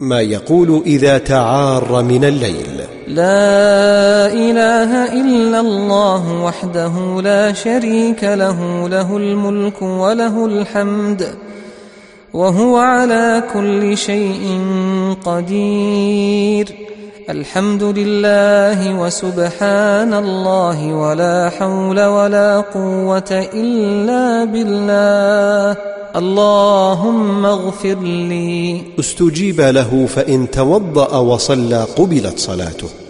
ما يقول إذا تعار من الليل. لا إله إلا الله وحده لا شريك له له الملك وله الحمد وهو على كل شيء قدير. الحمد لله وسبحان الله ولا حول ولا قوة إلا بالله. اللهم اغفر لي. استجيب له فإن توضأ وصلى قبلت صلاته.